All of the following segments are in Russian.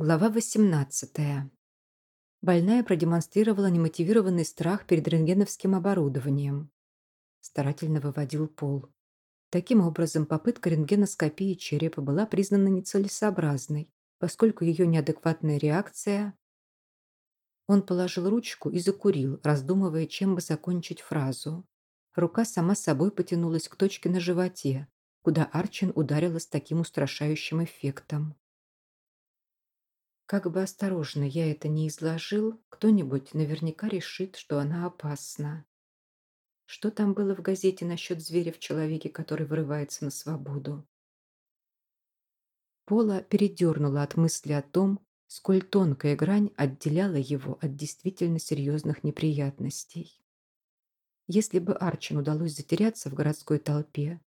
Глава 18. Больная продемонстрировала немотивированный страх перед рентгеновским оборудованием. Старательно выводил пол. Таким образом, попытка рентгеноскопии черепа была признана нецелесообразной, поскольку ее неадекватная реакция... Он положил ручку и закурил, раздумывая, чем бы закончить фразу. Рука сама собой потянулась к точке на животе, куда Арчин ударила с таким устрашающим эффектом. Как бы осторожно я это не изложил, кто-нибудь наверняка решит, что она опасна. Что там было в газете насчет зверя в человеке, который вырывается на свободу? Пола передернула от мысли о том, сколь тонкая грань отделяла его от действительно серьезных неприятностей. Если бы Арчин удалось затеряться в городской толпе,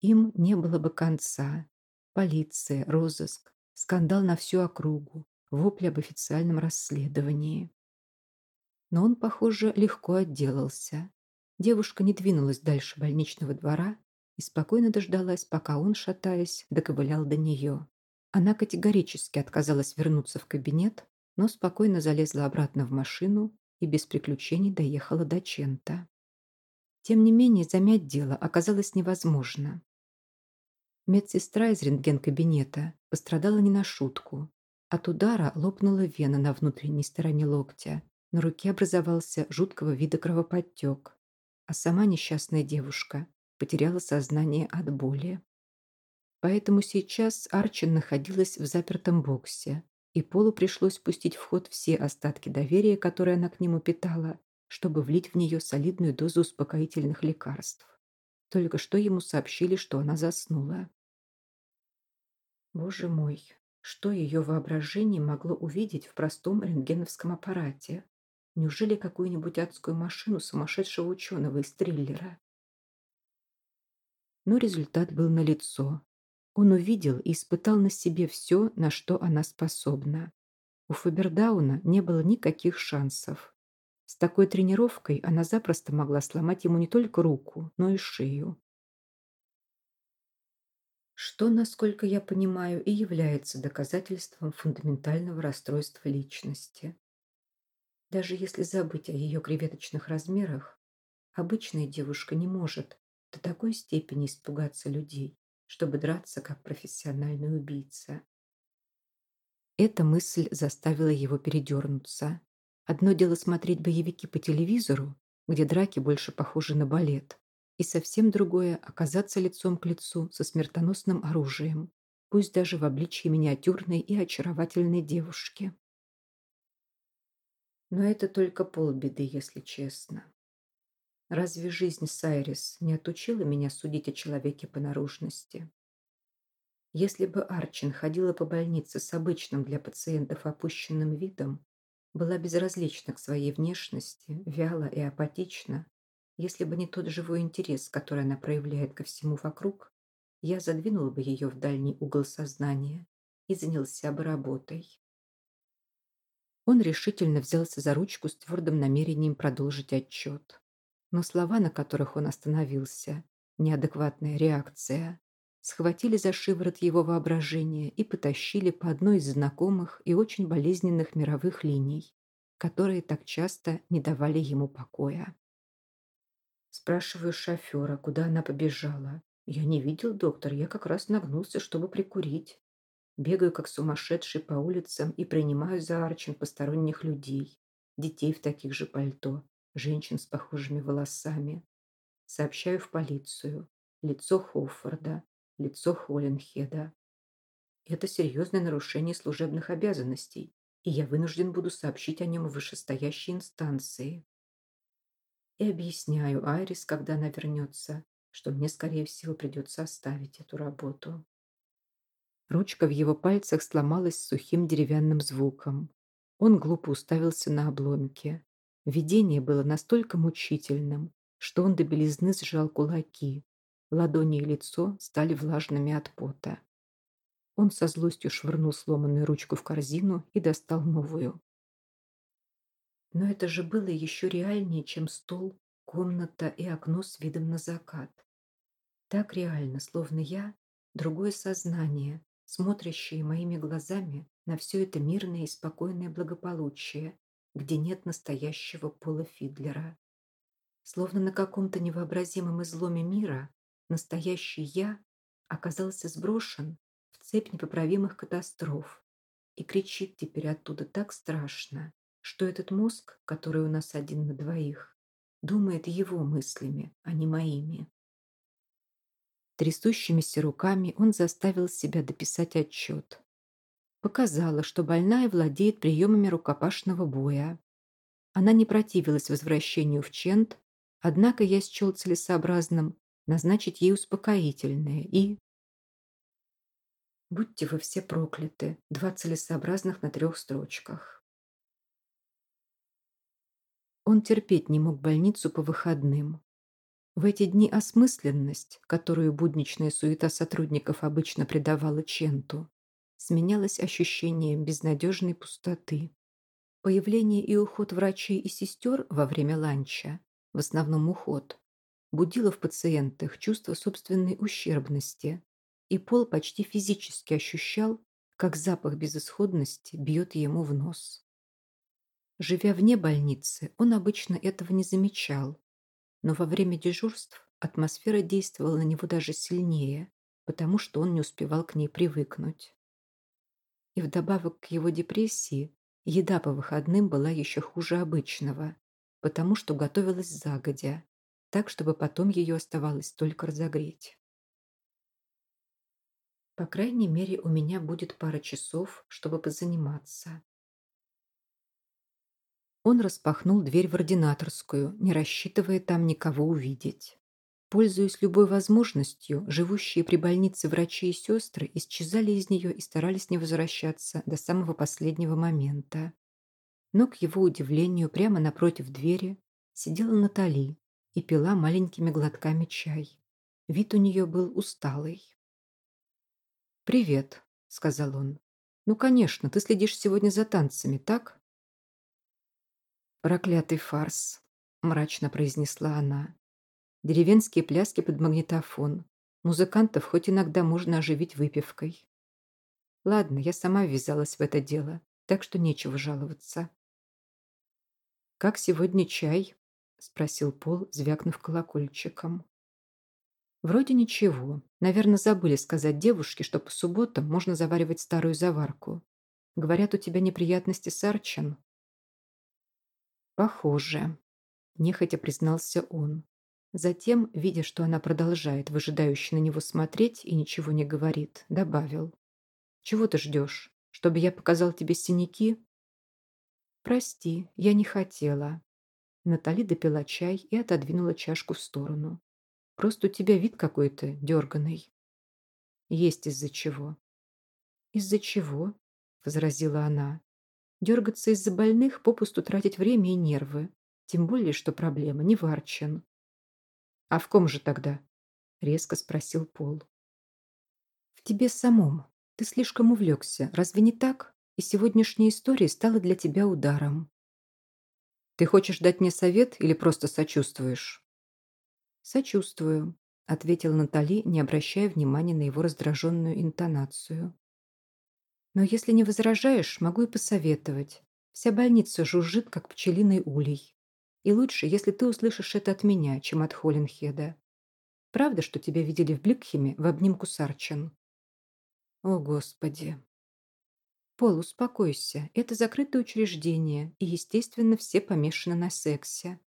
им не было бы конца. Полиция, розыск, скандал на всю округу, вопли об официальном расследовании. Но он, похоже, легко отделался. Девушка не двинулась дальше больничного двора и спокойно дождалась, пока он, шатаясь, доковылял до нее. Она категорически отказалась вернуться в кабинет, но спокойно залезла обратно в машину и без приключений доехала до Чента. Тем не менее, замять дело оказалось невозможно. Медсестра из рентген-кабинета пострадала не на шутку. От удара лопнула вена на внутренней стороне локтя. На руке образовался жуткого вида кровоподтек. А сама несчастная девушка потеряла сознание от боли. Поэтому сейчас Арчин находилась в запертом боксе, и Полу пришлось пустить в ход все остатки доверия, которые она к нему питала, чтобы влить в нее солидную дозу успокоительных лекарств. Только что ему сообщили, что она заснула. Боже мой, что ее воображение могло увидеть в простом рентгеновском аппарате? Неужели какую-нибудь адскую машину сумасшедшего ученого из триллера? Но результат был налицо. Он увидел и испытал на себе все, на что она способна. У Фабердауна не было никаких шансов. С такой тренировкой она запросто могла сломать ему не только руку, но и шею что, насколько я понимаю, и является доказательством фундаментального расстройства личности. Даже если забыть о ее креветочных размерах, обычная девушка не может до такой степени испугаться людей, чтобы драться как профессиональный убийца. Эта мысль заставила его передернуться. Одно дело смотреть боевики по телевизору, где драки больше похожи на балет, и совсем другое – оказаться лицом к лицу со смертоносным оружием, пусть даже в обличье миниатюрной и очаровательной девушки. Но это только полбеды, если честно. Разве жизнь Сайрис не отучила меня судить о человеке по наружности? Если бы Арчин ходила по больнице с обычным для пациентов опущенным видом, была безразлична к своей внешности, вяла и апатична, если бы не тот живой интерес, который она проявляет ко всему вокруг, я задвинул бы ее в дальний угол сознания и занялся бы работой. Он решительно взялся за ручку с твердым намерением продолжить отчет. Но слова, на которых он остановился, неадекватная реакция, схватили за шиворот его воображения и потащили по одной из знакомых и очень болезненных мировых линий, которые так часто не давали ему покоя. Спрашиваю шофера, куда она побежала. Я не видел, доктор, я как раз нагнулся, чтобы прикурить. Бегаю, как сумасшедший по улицам и принимаю за арчин посторонних людей. Детей в таких же пальто, женщин с похожими волосами. Сообщаю в полицию. Лицо Хоффорда, лицо Холленхеда. Это серьезное нарушение служебных обязанностей, и я вынужден буду сообщить о нем в вышестоящей инстанции и объясняю Айрис, когда она вернется, что мне, скорее всего, придется оставить эту работу. Ручка в его пальцах сломалась с сухим деревянным звуком. Он глупо уставился на обломки. Видение было настолько мучительным, что он до белизны сжал кулаки. Ладони и лицо стали влажными от пота. Он со злостью швырнул сломанную ручку в корзину и достал новую. Но это же было еще реальнее, чем стол, комната и окно с видом на закат. Так реально, словно я – другое сознание, смотрящие моими глазами на все это мирное и спокойное благополучие, где нет настоящего Пола Фидлера. Словно на каком-то невообразимом изломе мира настоящий я оказался сброшен в цепь непоправимых катастроф и кричит теперь оттуда так страшно, что этот мозг, который у нас один на двоих, думает его мыслями, а не моими. Трясущимися руками он заставил себя дописать отчет. Показала, что больная владеет приемами рукопашного боя. Она не противилась возвращению в Чент, однако я счел целесообразным назначить ей успокоительное и... Будьте вы все прокляты, два целесообразных на трех строчках. Он терпеть не мог больницу по выходным. В эти дни осмысленность, которую будничная суета сотрудников обычно придавала Ченту, сменялась ощущением безнадежной пустоты. Появление и уход врачей и сестер во время ланча, в основном уход, будило в пациентах чувство собственной ущербности, и Пол почти физически ощущал, как запах безысходности бьет ему в нос. Живя вне больницы, он обычно этого не замечал, но во время дежурств атмосфера действовала на него даже сильнее, потому что он не успевал к ней привыкнуть. И вдобавок к его депрессии еда по выходным была еще хуже обычного, потому что готовилась загодя, так, чтобы потом ее оставалось только разогреть. По крайней мере, у меня будет пара часов, чтобы позаниматься. Он распахнул дверь в ординаторскую, не рассчитывая там никого увидеть. Пользуясь любой возможностью, живущие при больнице врачи и сестры исчезали из нее и старались не возвращаться до самого последнего момента. Но, к его удивлению, прямо напротив двери сидела Натали и пила маленькими глотками чай. Вид у нее был усталый. «Привет», — сказал он. «Ну, конечно, ты следишь сегодня за танцами, так?» «Проклятый фарс», — мрачно произнесла она. «Деревенские пляски под магнитофон. Музыкантов хоть иногда можно оживить выпивкой. Ладно, я сама ввязалась в это дело, так что нечего жаловаться». «Как сегодня чай?» — спросил Пол, звякнув колокольчиком. «Вроде ничего. Наверное, забыли сказать девушке, что по субботам можно заваривать старую заварку. Говорят, у тебя неприятности с Арчен». «Похоже», – нехотя признался он. Затем, видя, что она продолжает выжидающе на него смотреть и ничего не говорит, добавил. «Чего ты ждешь? Чтобы я показал тебе синяки?» «Прости, я не хотела». Натали допила чай и отодвинула чашку в сторону. «Просто у тебя вид какой-то дерганый». «Есть из-за чего». «Из-за чего?» – возразила она. Дергаться из-за больных, попусту тратить время и нервы. Тем более, что проблема не варчен. «А в ком же тогда?» — резко спросил Пол. «В тебе самом. Ты слишком увлекся. Разве не так? И сегодняшняя история стала для тебя ударом». «Ты хочешь дать мне совет или просто сочувствуешь?» «Сочувствую», — ответила Натали, не обращая внимания на его раздраженную интонацию. Но если не возражаешь, могу и посоветовать. Вся больница жужжит, как пчелиный улей. И лучше, если ты услышишь это от меня, чем от Холленхеда. Правда, что тебя видели в Бликхеме в обнимку с Арчен? О, Господи. Пол, успокойся. Это закрытое учреждение, и, естественно, все помешаны на сексе.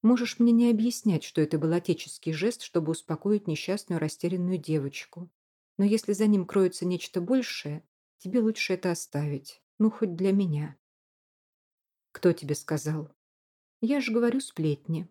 Можешь мне не объяснять, что это был отеческий жест, чтобы успокоить несчастную растерянную девочку. Но если за ним кроется нечто большее, Тебе лучше это оставить. Ну, хоть для меня. Кто тебе сказал? Я же говорю сплетни.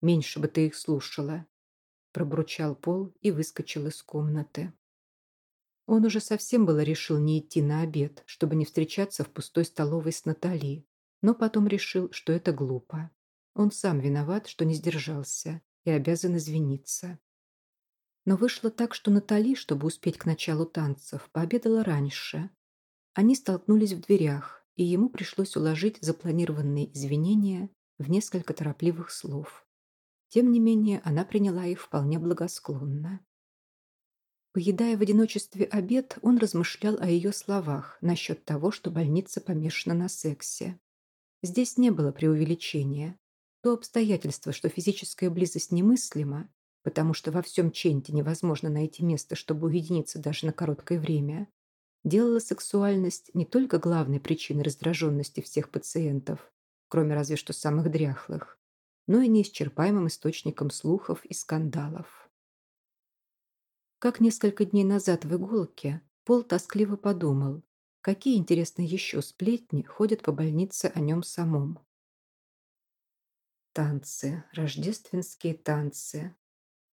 Меньше бы ты их слушала. Пробурчал Пол и выскочил из комнаты. Он уже совсем было решил не идти на обед, чтобы не встречаться в пустой столовой с Натали, но потом решил, что это глупо. Он сам виноват, что не сдержался, и обязан извиниться. Но вышло так, что Натали, чтобы успеть к началу танцев, пообедала раньше. Они столкнулись в дверях, и ему пришлось уложить запланированные извинения в несколько торопливых слов. Тем не менее, она приняла их вполне благосклонно. Поедая в одиночестве обед, он размышлял о ее словах насчет того, что больница помешана на сексе. Здесь не было преувеличения. То обстоятельство, что физическая близость немыслима, потому что во всем Ченте невозможно найти место, чтобы уединиться даже на короткое время, делало сексуальность не только главной причиной раздраженности всех пациентов, кроме разве что самых дряхлых, но и неисчерпаемым источником слухов и скандалов. Как несколько дней назад в иголке, Пол тоскливо подумал, какие интересные еще сплетни ходят по больнице о нем самом. Танцы, рождественские танцы.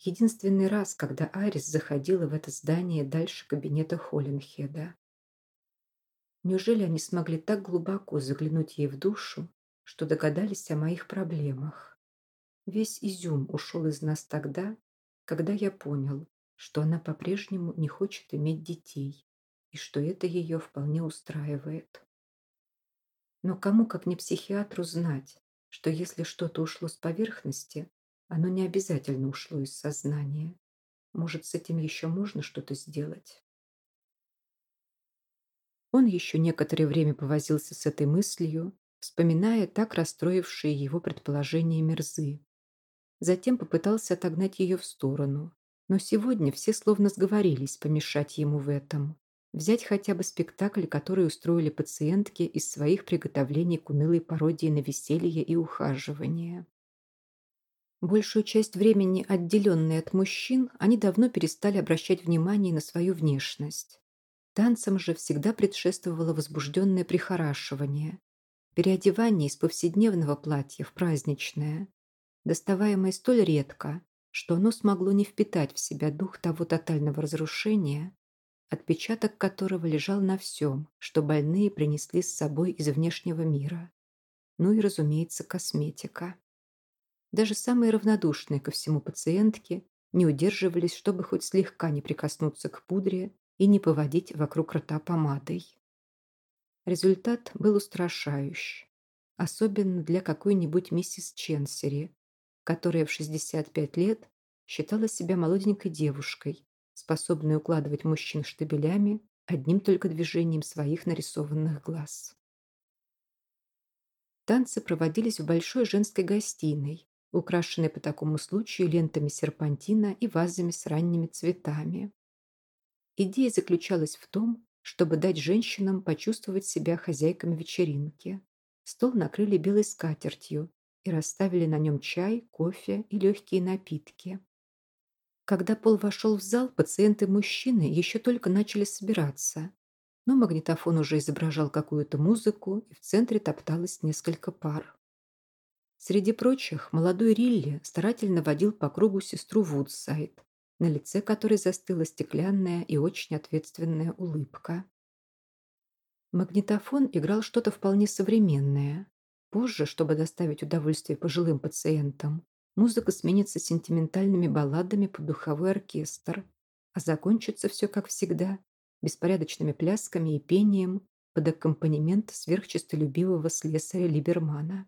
Единственный раз, когда Арис заходила в это здание дальше кабинета Холленхеда. Неужели они смогли так глубоко заглянуть ей в душу, что догадались о моих проблемах? Весь изюм ушел из нас тогда, когда я понял, что она по-прежнему не хочет иметь детей и что это ее вполне устраивает. Но кому, как не психиатру, знать, что если что-то ушло с поверхности, оно не обязательно ушло из сознания. Может, с этим еще можно что-то сделать? Он еще некоторое время повозился с этой мыслью, вспоминая так расстроившие его предположения мерзы. Затем попытался отогнать ее в сторону, но сегодня все словно сговорились помешать ему в этом. Взять хотя бы спектакль, который устроили пациентки из своих приготовлений к унылой пародии на веселье и ухаживание. Большую часть времени, отделенные от мужчин, они давно перестали обращать внимание на свою внешность. Танцам же всегда предшествовало возбужденное прихорашивание, переодевание из повседневного платья в праздничное, доставаемое столь редко, что оно смогло не впитать в себя дух того тотального разрушения, отпечаток которого лежал на всем, что больные принесли с собой из внешнего мира. Ну и, разумеется, косметика. Даже самые равнодушные ко всему пациентки не удерживались, чтобы хоть слегка не прикоснуться к пудре и не поводить вокруг рта помадой. Результат был устрашающий, особенно для какой-нибудь миссис Ченсери, которая в 65 лет считала себя молоденькой девушкой, способной укладывать мужчин штабелями одним только движением своих нарисованных глаз. Танцы проводились в большой женской гостиной, украшенной по такому случаю лентами серпантина и вазами с ранними цветами. Идея заключалась в том, чтобы дать женщинам почувствовать себя хозяйками вечеринки. Стол накрыли белой скатертью, и расставили на нем чай, кофе и легкие напитки. Когда Пол вошел в зал, пациенты-мужчины еще только начали собираться, но магнитофон уже изображал какую-то музыку, и в центре топталось несколько пар. Среди прочих, молодой Рилли старательно водил по кругу сестру Вудсайд, на лице которой застыла стеклянная и очень ответственная улыбка. Магнитофон играл что-то вполне современное, Позже, чтобы доставить удовольствие пожилым пациентам, музыка сменится сентиментальными балладами под духовой оркестр, а закончится все как всегда, беспорядочными плясками и пением под аккомпанемент сверхчестолюбивого слесаря Либермана.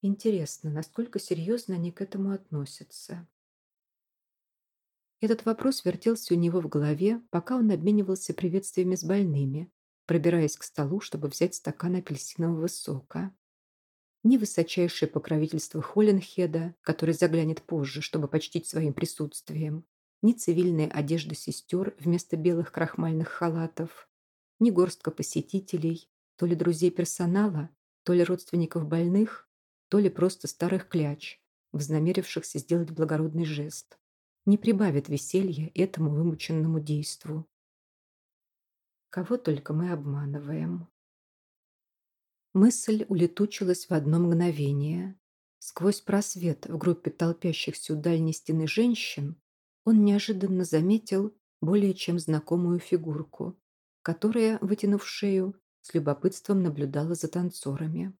Интересно, насколько серьезно они к этому относятся? Этот вопрос вертелся у него в голове, пока он обменивался приветствиями с больными, пробираясь к столу, чтобы взять стакан апельсинового сока. Ни высочайшее покровительство Холленхеда, который заглянет позже, чтобы почтить своим присутствием, ни цивильная одежда сестер вместо белых крахмальных халатов, ни горстка посетителей, то ли друзей персонала, то ли родственников больных, то ли просто старых кляч, вознамерившихся сделать благородный жест, не прибавит веселья этому вымученному действу. Кого только мы обманываем. Мысль улетучилась в одно мгновение. Сквозь просвет в группе толпящихся у дальней стены женщин он неожиданно заметил более чем знакомую фигурку, которая, вытянув шею, с любопытством наблюдала за танцорами.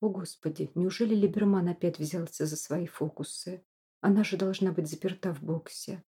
О, Господи, неужели Либерман опять взялся за свои фокусы? Она же должна быть заперта в боксе.